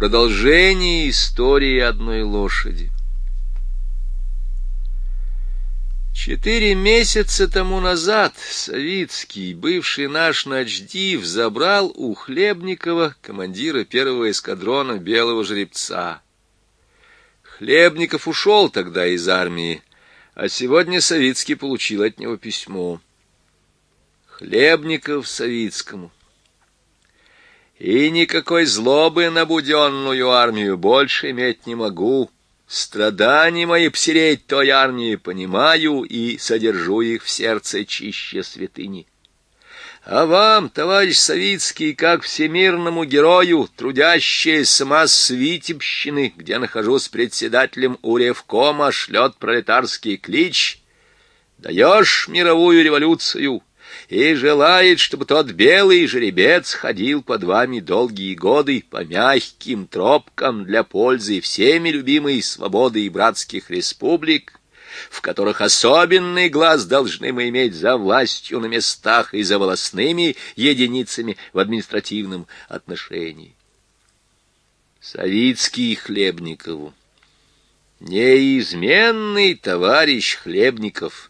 Продолжение истории одной лошади. Четыре месяца тому назад Савицкий, бывший наш начдив, забрал у Хлебникова, командира первого эскадрона Белого Жеребца. Хлебников ушел тогда из армии, а сегодня Савицкий получил от него письмо. Хлебников Савицкому. И никакой злобы на буденную армию больше иметь не могу. Страдания мои псереть той армии понимаю и содержу их в сердце чище святыни. А вам, товарищ Савицкий, как всемирному герою, трудящаяся масс Витебщины, где нахожусь председателем Уревкома, шлет пролетарский клич, даешь мировую революцию — и желает, чтобы тот белый жеребец ходил под вами долгие годы по мягким тропкам для пользы всеми любимой свободы и братских республик, в которых особенный глаз должны мы иметь за властью на местах и за волосными единицами в административном отношении. Савицкий Хлебникову. Неизменный товарищ Хлебников —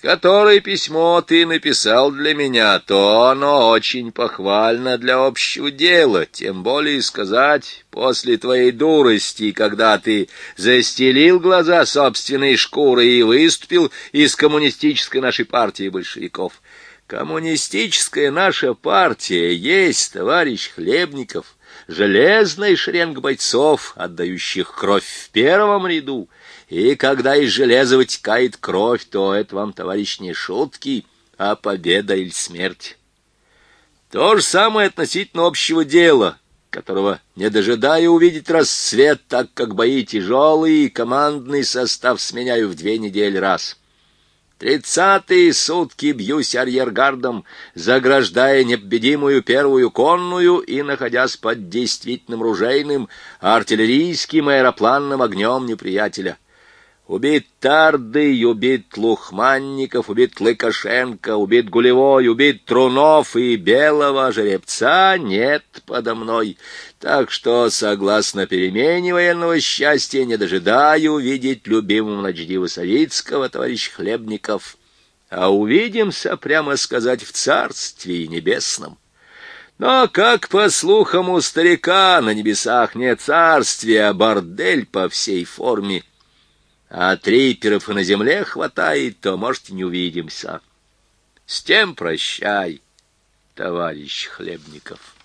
которое письмо ты написал для меня, то оно очень похвально для общего дела, тем более сказать, после твоей дурости, когда ты застелил глаза собственной шкурой и выступил из коммунистической нашей партии большевиков. Коммунистическая наша партия есть, товарищ Хлебников, железный шеренг бойцов, отдающих кровь в первом ряду, и когда из железа вытекает кровь, то это вам, товарищ, не шутки, а победа или смерть. То же самое относительно общего дела, которого, не дожидая увидеть рассвет, так как бои тяжелые, командный состав сменяю в две недели раз. Тридцатые сутки бьюсь арьергардом, заграждая непобедимую первую конную и находясь под действительным ружейным, артиллерийским и аэропланным огнем неприятеля. Убит Тардый, убит Лухманников, убит Лыкашенко, убит Гулевой, убит Трунов и белого жеребца нет подо мной. Так что, согласно перемене военного счастья, не дожидаю видеть любимого Ночдива Савицкого, товарищ Хлебников. А увидимся, прямо сказать, в Царстве Небесном. Но, как по слухам у старика, на небесах не царствие, а бордель по всей форме — а триперов и на земле хватает, то, может, и не увидимся. С тем прощай, товарищ Хлебников.